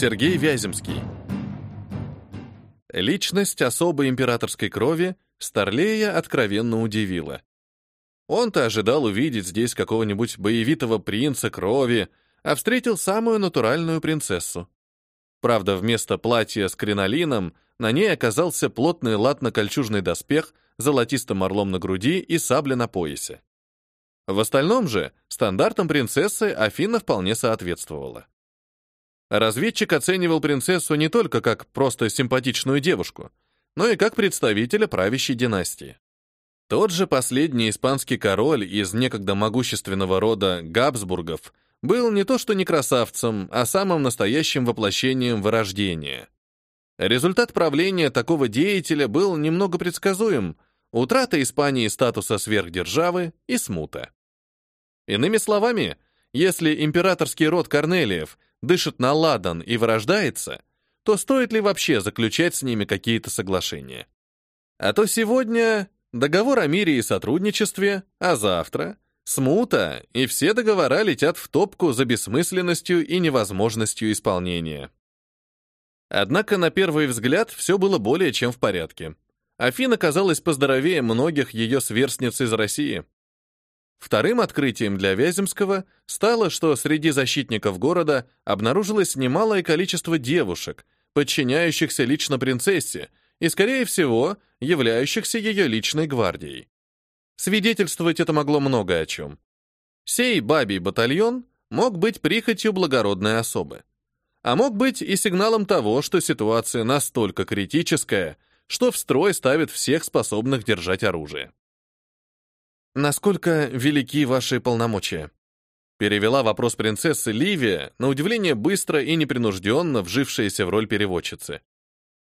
Сергей Вяземский. Личность особой императорской крови Старлея откровенно удивила. Он-то ожидал увидеть здесь какого-нибудь боевитого принца крови, а встретил самую натуральную принцессу. Правда, вместо платья с кринолином на ней оказался плотный латно-кольчужный доспех, золотистым орлом на груди и сабля на поясе. В остальном же стандартам принцессы Афина вполне соответствовала. Разведчик оценивал принцессу не только как просто симпатичную девушку, но и как представителя правящей династии. Тот же последний испанский король из некогда могущественного рода Габсбургов был не то что не красавцем, а самым настоящим воплощением вырождения. Результат правления такого деятеля был немного предсказуем — утрата Испании статуса сверхдержавы и смута. Иными словами, если императорский род Корнелиев дышит на ладан и вырождается, то стоит ли вообще заключать с ними какие-то соглашения? А то сегодня договор о мире и сотрудничестве, а завтра смута, и все договора летят в топку за бессмысленностью и невозможностью исполнения. Однако на первый взгляд все было более чем в порядке. Афина казалась поздоровее многих ее сверстниц из России. Вторым открытием для Вяземского стало, что среди защитников города обнаружилось немалое количество девушек, подчиняющихся лично принцессе и, скорее всего, являющихся ее личной гвардией. Свидетельствовать это могло много о чем. Сей бабий батальон мог быть прихотью благородной особы, а мог быть и сигналом того, что ситуация настолько критическая, что в строй ставит всех способных держать оружие. «Насколько велики ваши полномочия?» Перевела вопрос принцессы Ливия, на удивление быстро и непринужденно вжившаяся в роль переводчицы.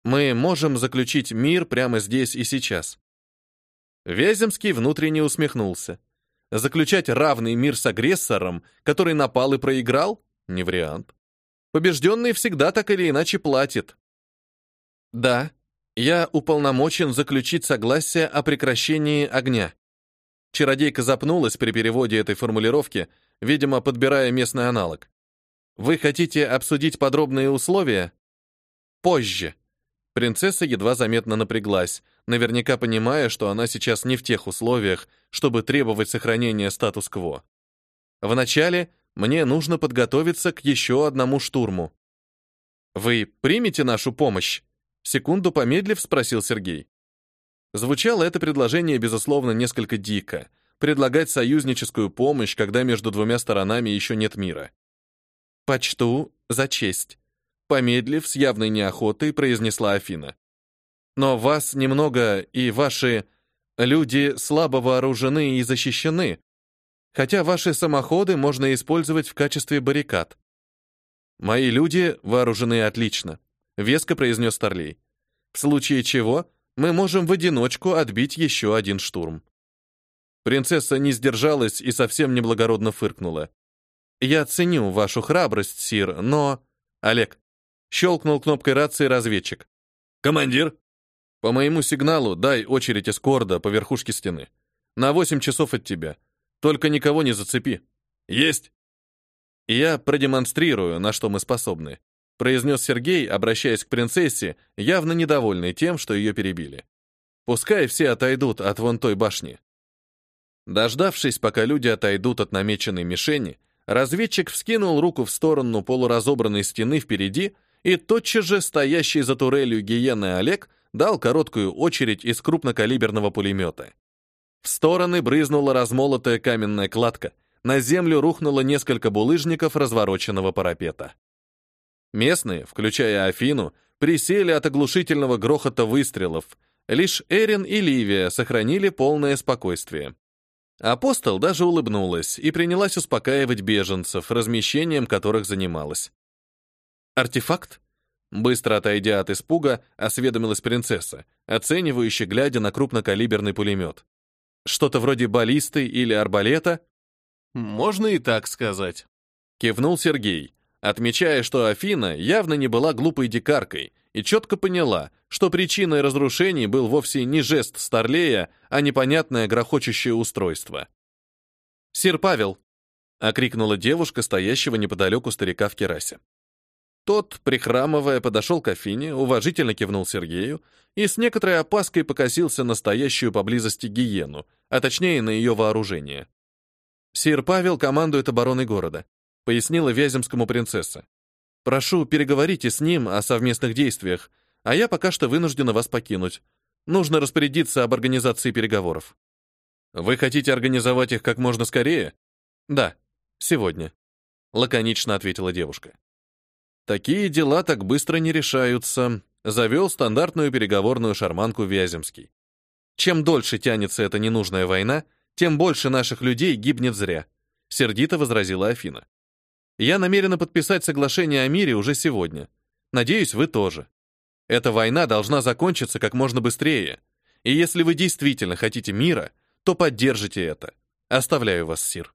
«Мы можем заключить мир прямо здесь и сейчас». Вяземский внутренне усмехнулся. Заключать равный мир с агрессором, который напал и проиграл? Не вариант. Побежденный всегда так или иначе платит. Да, я уполномочен заключить согласие о прекращении огня. Чародейка запнулась при переводе этой формулировки, видимо, подбирая местный аналог. «Вы хотите обсудить подробные условия?» «Позже». Принцесса едва заметно напряглась, наверняка понимая, что она сейчас не в тех условиях, чтобы требовать сохранения статус-кво. «Вначале мне нужно подготовиться к еще одному штурму». «Вы примете нашу помощь?» Секунду помедлив, спросил Сергей. Звучало это предложение, безусловно, несколько дико. Предлагать союзническую помощь, когда между двумя сторонами еще нет мира. «Почту за честь», — помедлив с явной неохотой, произнесла Афина. «Но вас немного и ваши люди слабо вооружены и защищены, хотя ваши самоходы можно использовать в качестве баррикад». «Мои люди вооружены отлично», — веско произнес Старлей. «В случае чего мы можем в одиночку отбить еще один штурм. Принцесса не сдержалась и совсем неблагородно фыркнула. «Я ценю вашу храбрость, Сир, но...» «Олег», — щелкнул кнопкой рации разведчик. «Командир?» «По моему сигналу дай очередь из корда по верхушке стены. На восемь часов от тебя. Только никого не зацепи». «Есть!» «Я продемонстрирую, на что мы способны произнес Сергей, обращаясь к принцессе, явно недовольный тем, что ее перебили. Пускай все отойдут от вон той башни. Дождавшись, пока люди отойдут от намеченной мишени, разведчик вскинул руку в сторону полуразобранной стены впереди, и тотчас же стоящий за турелью гиены Олег дал короткую очередь из крупнокалиберного пулемета. В стороны брызнула размолотая каменная кладка, на землю рухнуло несколько булыжников развороченного парапета. Местные, включая Афину, присели от оглушительного грохота выстрелов. Лишь Эрин и Ливия сохранили полное спокойствие. Апостол даже улыбнулась и принялась успокаивать беженцев, размещением которых занималась. «Артефакт?» Быстро отойдя от испуга, осведомилась принцесса, оценивающе глядя на крупнокалиберный пулемет. «Что-то вроде баллисты или арбалета?» «Можно и так сказать», — кивнул Сергей, отмечая, что Афина явно не была глупой дикаркой и четко поняла, что причиной разрушений был вовсе не жест Старлея, а непонятное грохочущее устройство. «Сир Павел!» — окрикнула девушка, стоящего неподалеку старика в керасе. Тот, прихрамывая, подошел к Афине, уважительно кивнул Сергею и с некоторой опаской покосился на стоящую поблизости гиену, а точнее на ее вооружение. «Сир Павел командует обороной города», — пояснила Вяземскому принцесса. «Прошу, переговорите с ним о совместных действиях, а я пока что вынуждена вас покинуть. Нужно распорядиться об организации переговоров». «Вы хотите организовать их как можно скорее?» «Да, сегодня», — лаконично ответила девушка. Такие дела так быстро не решаются, завел стандартную переговорную шарманку Вяземский. Чем дольше тянется эта ненужная война, тем больше наших людей гибнет зря, сердито возразила Афина. Я намерена подписать соглашение о мире уже сегодня. Надеюсь, вы тоже. Эта война должна закончиться как можно быстрее. И если вы действительно хотите мира, то поддержите это. Оставляю вас, Сир.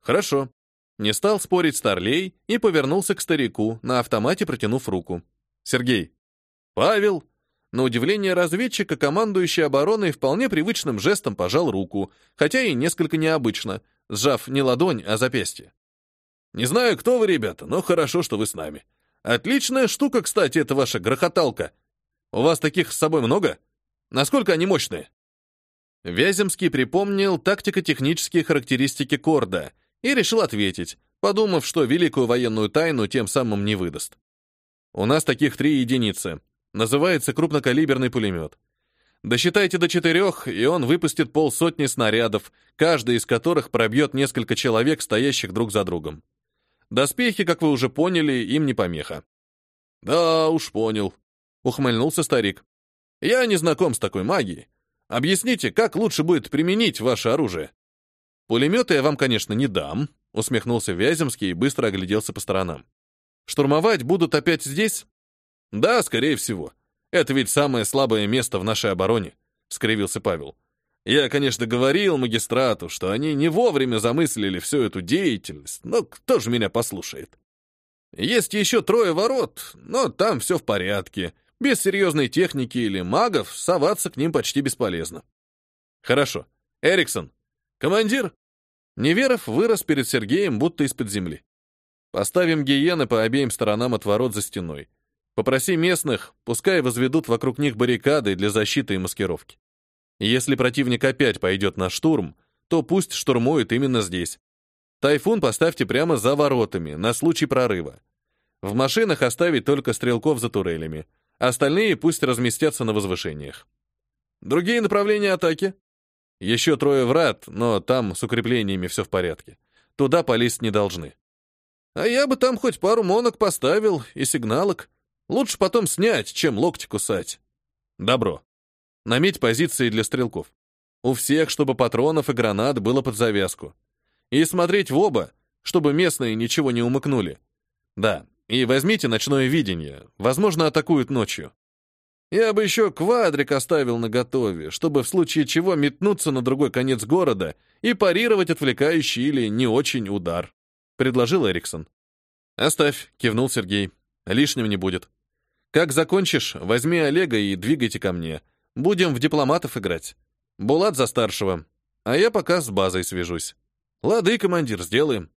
Хорошо, не стал спорить Старлей и повернулся к старику, на автомате протянув руку. «Сергей». «Павел». На удивление разведчика, командующий обороной вполне привычным жестом пожал руку, хотя и несколько необычно, сжав не ладонь, а запястье. «Не знаю, кто вы, ребята, но хорошо, что вы с нами. Отличная штука, кстати, это ваша грохоталка. У вас таких с собой много? Насколько они мощные?» Вяземский припомнил тактико-технические характеристики Корда и решил ответить, подумав, что великую военную тайну тем самым не выдаст. У нас таких три единицы. Называется крупнокалиберный пулемет. Досчитайте до четырех, и он выпустит полсотни снарядов, каждый из которых пробьет несколько человек, стоящих друг за другом. Доспехи, как вы уже поняли, им не помеха. Да уж понял, ухмыльнулся старик. Я не знаком с такой магией. Объясните, как лучше будет применить ваше оружие? «Пулеметы я вам, конечно, не дам», — усмехнулся Вяземский и быстро огляделся по сторонам. «Штурмовать будут опять здесь?» «Да, скорее всего. Это ведь самое слабое место в нашей обороне», — скривился Павел. «Я, конечно, говорил магистрату, что они не вовремя замыслили всю эту деятельность, но кто же меня послушает? Есть еще трое ворот, но там все в порядке. Без серьезной техники или магов соваться к ним почти бесполезно». «Хорошо. Эриксон, командир?» Неверов вырос перед Сергеем будто из-под земли. Поставим гиены по обеим сторонам от ворот за стеной. Попроси местных, пускай возведут вокруг них баррикады для защиты и маскировки. Если противник опять пойдет на штурм, то пусть штурмует именно здесь. Тайфун поставьте прямо за воротами, на случай прорыва. В машинах оставить только стрелков за турелями. Остальные пусть разместятся на возвышениях. Другие направления атаки? Еще трое врат, но там с укреплениями все в порядке. Туда полезть не должны. А я бы там хоть пару монок поставил и сигналок. Лучше потом снять, чем локти кусать. Добро. Наметь позиции для стрелков. У всех, чтобы патронов и гранат было под завязку. И смотреть в оба, чтобы местные ничего не умыкнули. Да, и возьмите ночное видение. Возможно, атакуют ночью. Я бы еще квадрик оставил наготове, чтобы в случае чего метнуться на другой конец города и парировать отвлекающий или не очень удар», — предложил Эриксон. «Оставь», — кивнул Сергей. «Лишним не будет. Как закончишь, возьми Олега и двигайте ко мне. Будем в дипломатов играть. Булат за старшего, а я пока с базой свяжусь. Лады, командир, сделаем».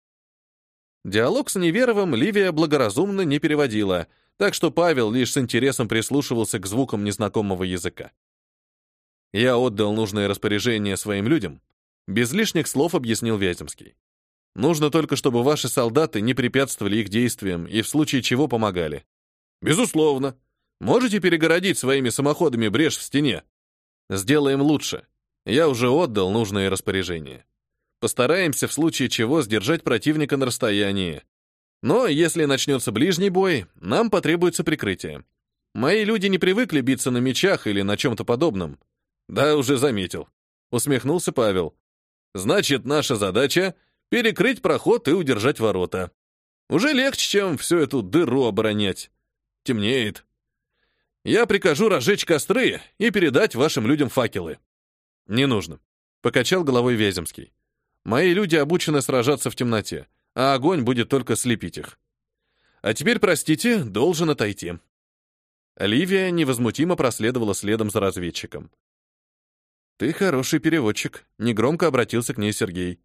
Диалог с Неверовым Ливия благоразумно не переводила — так что Павел лишь с интересом прислушивался к звукам незнакомого языка. Я отдал нужное распоряжение своим людям, без лишних слов объяснил Вяземский. Нужно только, чтобы ваши солдаты не препятствовали их действиям и в случае чего помогали. Безусловно. Можете перегородить своими самоходами брешь в стене? Сделаем лучше. Я уже отдал нужное распоряжение. Постараемся в случае чего сдержать противника на расстоянии. Но если начнется ближний бой, нам потребуется прикрытие. Мои люди не привыкли биться на мечах или на чем-то подобном. Да, уже заметил. Усмехнулся Павел. Значит, наша задача — перекрыть проход и удержать ворота. Уже легче, чем всю эту дыру оборонять. Темнеет. Я прикажу разжечь костры и передать вашим людям факелы. Не нужно. Покачал головой Вяземский. Мои люди обучены сражаться в темноте а огонь будет только слепить их. А теперь, простите, должен отойти. Ливия невозмутимо проследовала следом за разведчиком. «Ты хороший переводчик», — негромко обратился к ней Сергей.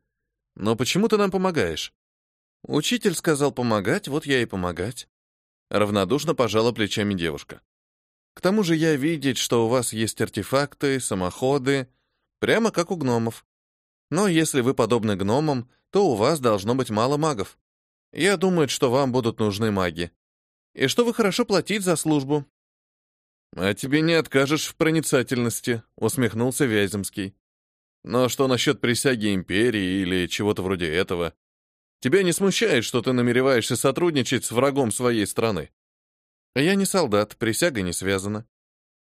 «Но почему ты нам помогаешь?» «Учитель сказал помогать, вот я и помогать». Равнодушно пожала плечами девушка. К тому же я видеть, что у вас есть артефакты, самоходы, прямо как у гномов. Но если вы подобны гномам, то у вас должно быть мало магов. Я думаю, что вам будут нужны маги. И что вы хорошо платить за службу. А тебе не откажешь в проницательности, усмехнулся Вяземский. Но что насчет присяги империи или чего-то вроде этого? Тебя не смущает, что ты намереваешься сотрудничать с врагом своей страны? Я не солдат, присяга не связана.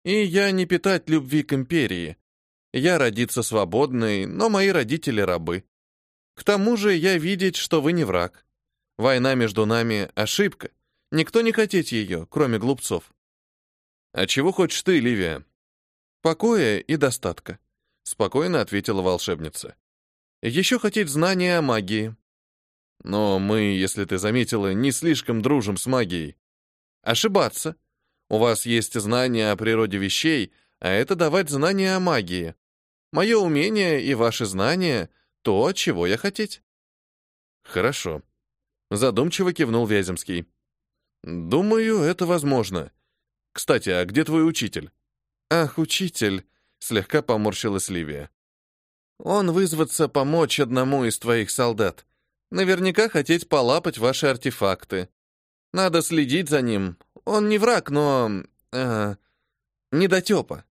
И я не питать любви к империи. Я родиться свободный, но мои родители рабы. К тому же я видеть, что вы не враг. Война между нами — ошибка. Никто не хотеть ее, кроме глупцов. А чего хочешь ты, Ливия? Покоя и достатка, — спокойно ответила волшебница. Еще хотеть знания о магии. Но мы, если ты заметила, не слишком дружим с магией. Ошибаться. У вас есть знания о природе вещей, а это давать знания о магии. Мое умение и ваши знания — то, чего я хотеть. Хорошо. Задумчиво кивнул Вяземский. Думаю, это возможно. Кстати, а где твой учитель? Ах, учитель, слегка поморщилась Ливия. Он вызваться помочь одному из твоих солдат. Наверняка хотеть полапать ваши артефакты. Надо следить за ним. Он не враг, но... Э, недотепа.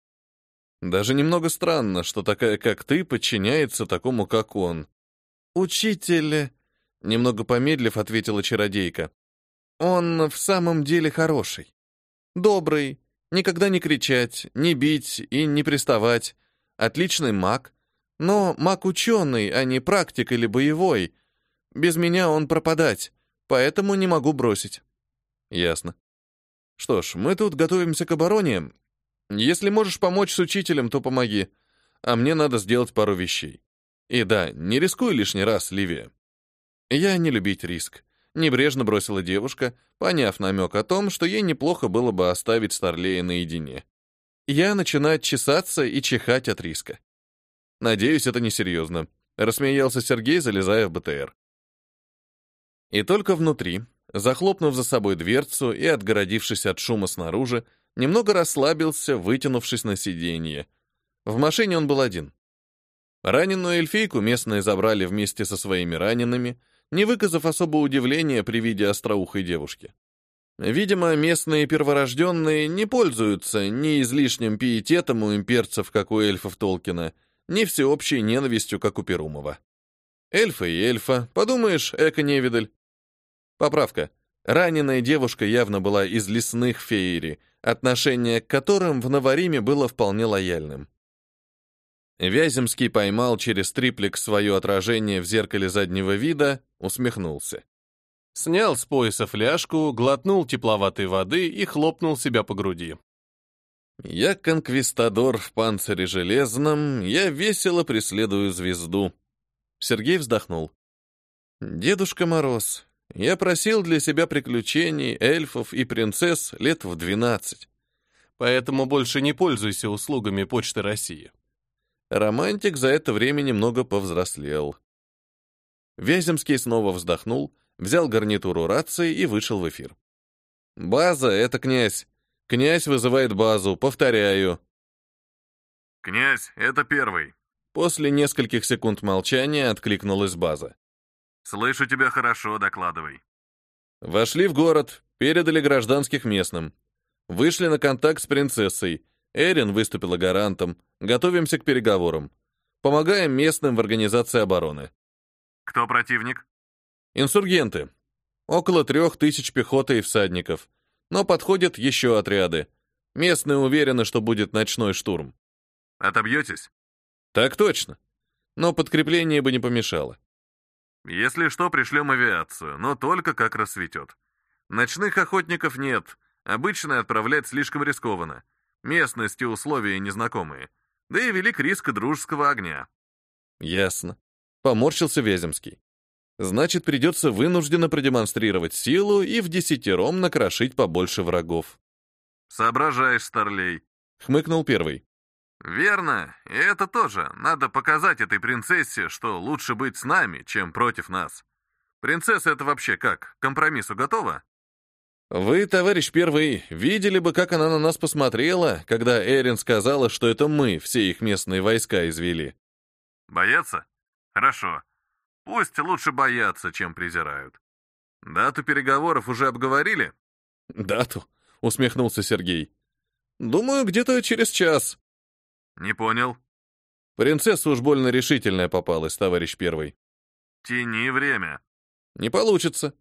Даже немного странно, что такая, как ты, подчиняется такому, как он. Учитель... Немного помедлив, ответила чародейка. Он в самом деле хороший. Добрый, никогда не кричать, не бить и не приставать. Отличный маг. Но маг ученый, а не практик или боевой. Без меня он пропадать, поэтому не могу бросить. Ясно. Что ж, мы тут готовимся к обороне. Если можешь помочь с учителем, то помоги. А мне надо сделать пару вещей. И да, не рискуй лишний раз, Ливия. Я не любить риск. Небрежно бросила девушка, поняв намек о том, что ей неплохо было бы оставить Старлея наедине. Я начинаю чесаться и чихать от риска. Надеюсь, это несерьезно. Рассмеялся Сергей, залезая в БТР. И только внутри, захлопнув за собой дверцу и отгородившись от шума снаружи, немного расслабился, вытянувшись на сиденье. В машине он был один. Раненую эльфийку местные забрали вместе со своими ранеными, не выказав особого удивления при виде остроухой девушки. Видимо, местные перворожденные не пользуются ни излишним пиететом у имперцев, как у эльфов Толкина, ни всеобщей ненавистью, как у Перумова. Эльфа и эльфа, подумаешь, эко-невидаль. Поправка. Раненая девушка явно была из лесных феери, отношение к которым в Новориме было вполне лояльным. Вяземский поймал через триплик свое отражение в зеркале заднего вида, усмехнулся. Снял с пояса фляжку, глотнул тепловатой воды и хлопнул себя по груди. «Я конквистадор в панцире железном, я весело преследую звезду». Сергей вздохнул. «Дедушка Мороз, я просил для себя приключений, эльфов и принцесс лет в двенадцать. Поэтому больше не пользуйся услугами Почты России. Романтик за это время немного повзрослел. Вяземский снова вздохнул, взял гарнитуру рации и вышел в эфир. «База — это князь. Князь вызывает базу, повторяю». «Князь, это первый». После нескольких секунд молчания откликнулась база. «Слышу тебя хорошо, докладывай». Вошли в город, передали гражданских местным. Вышли на контакт с принцессой. Эрин выступила гарантом. Готовимся к переговорам. Помогаем местным в организации обороны. Кто противник? Инсургенты. Около трех тысяч пехоты и всадников. Но подходят еще отряды. Местные уверены, что будет ночной штурм. Отобьетесь? Так точно. Но подкрепление бы не помешало. Если что, пришлем авиацию, но только как рассветет. Ночных охотников нет. Обычно отправлять слишком рискованно. Местность и условия незнакомые. Да и велик риск дружеского огня. Ясно. Поморщился Вяземский. Значит, придется вынужденно продемонстрировать силу и в десятером накрошить побольше врагов. Соображаешь, Старлей. Хмыкнул первый. Верно, и это тоже. Надо показать этой принцессе, что лучше быть с нами, чем против нас. Принцесса это вообще как? К компромиссу готова? Вы, товарищ первый, видели бы, как она на нас посмотрела, когда Эрин сказала, что это мы все их местные войска извели. Боятся? Хорошо. Пусть лучше боятся, чем презирают. Дату переговоров уже обговорили? Дату, усмехнулся Сергей. Думаю, где-то через час. Не понял. Принцесса уж больно решительная попалась, товарищ первый. Тяни время. Не получится.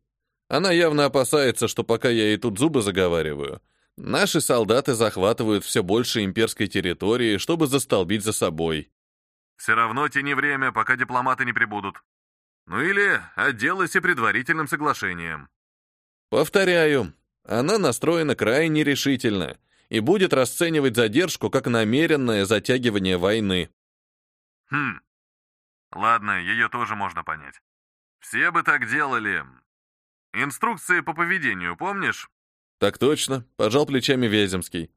Она явно опасается, что пока я ей тут зубы заговариваю, наши солдаты захватывают все больше имперской территории, чтобы застолбить за собой. Все равно тяни время, пока дипломаты не прибудут. Ну или отделайся предварительным соглашением. Повторяю, она настроена крайне решительно и будет расценивать задержку как намеренное затягивание войны. Хм. Ладно, ее тоже можно понять. Все бы так делали. Инструкции по поведению помнишь? Так точно, пожал плечами Вяземский.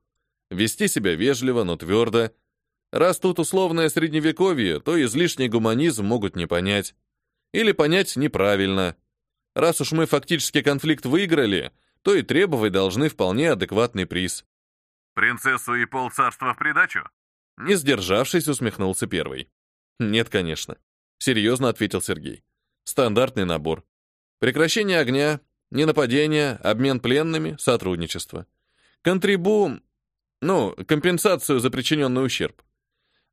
Вести себя вежливо, но твердо. Раз тут условное средневековье, то излишний гуманизм могут не понять. Или понять неправильно. Раз уж мы фактически конфликт выиграли, то и требовать должны вполне адекватный приз. Принцессу и полцарства в придачу? Не сдержавшись, усмехнулся первый. Нет, конечно. Серьезно ответил Сергей. Стандартный набор. Прекращение огня, ненападение, обмен пленными, сотрудничество. Контрибу... Ну, компенсацию за причиненный ущерб.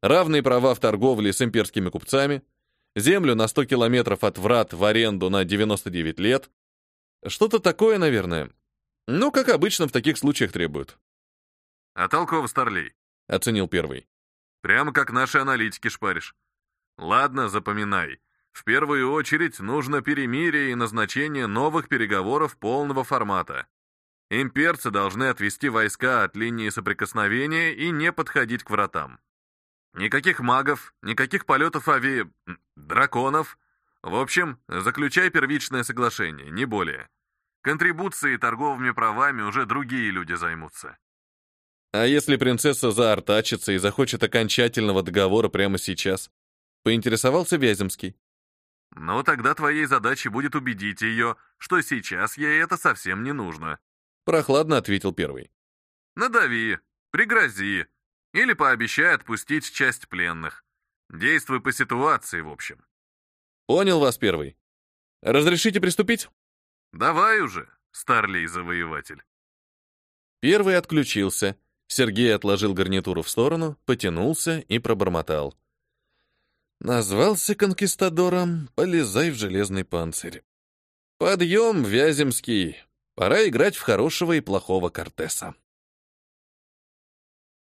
Равные права в торговле с имперскими купцами, землю на 100 километров от врат в аренду на 99 лет. Что-то такое, наверное. Ну, как обычно в таких случаях требуют. А толково, Старлей, — оценил первый. Прямо как наши аналитики шпаришь. Ладно, запоминай. В первую очередь нужно перемирие и назначение новых переговоров полного формата. Имперцы должны отвести войска от линии соприкосновения и не подходить к вратам. Никаких магов, никаких полетов ави... драконов. В общем, заключай первичное соглашение, не более. Контрибуцией и торговыми правами уже другие люди займутся. А если принцесса заортачится и захочет окончательного договора прямо сейчас? Поинтересовался Вяземский. Но тогда твоей задачей будет убедить ее, что сейчас ей это совсем не нужно. Прохладно ответил первый. Надави, пригрози, или пообещай отпустить часть пленных. Действуй по ситуации, в общем. Понял вас первый. Разрешите приступить? Давай уже, старлей-завоеватель. Первый отключился. Сергей отложил гарнитуру в сторону, потянулся и пробормотал. Назвался конкистадором, полезай в железный панцирь. Подъем, Вяземский. Пора играть в хорошего и плохого Кортеса.